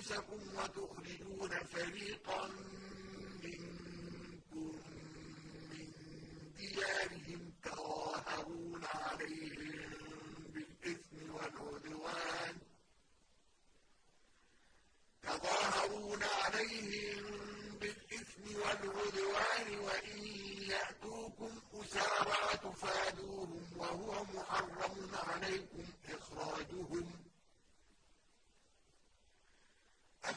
أنفسكم وتخرجون فريقا